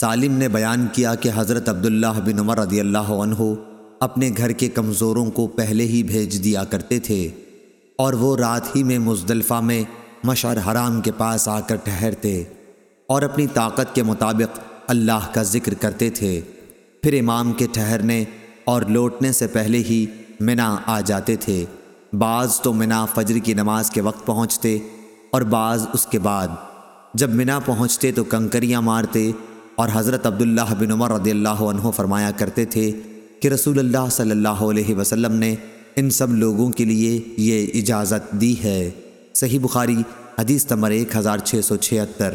سالم نے بیان کیا کہ حضرت عبداللہ بن عمر رضی اللہ عنہ اپنے گھر کے کمزوروں کو پہلے ہی بھیج دیا کرتے تھے اور وہ رات ہی میں مزدلفہ میں مشعر حرام کے پاس آ کر ٹھہرتے اور اپنی طاقت کے مطابق اللہ کا ذکر کرتے تھے۔ پھر امام کے ٹھہرنے اور لوٹنے سے پہلے ہی منا آ جاتے تھے۔ بعض تو منا فجر کی نماز کے وقت پہنچتے اور بعض اس کے بعد۔ جب منا پہنچتے تو کنکریاں مارتے اور حضرت عبداللہ بن عمر رضی اللہ عنہ فرمایا کرتے تھے کہ رسول اللہ صلی اللہ علیہ وسلم نے ان سب لوگوں کے لیے یہ اجازت دی ہے۔ صحیح بخاری حدیث نمبر ایک ہزار چھ سو چھہتر۔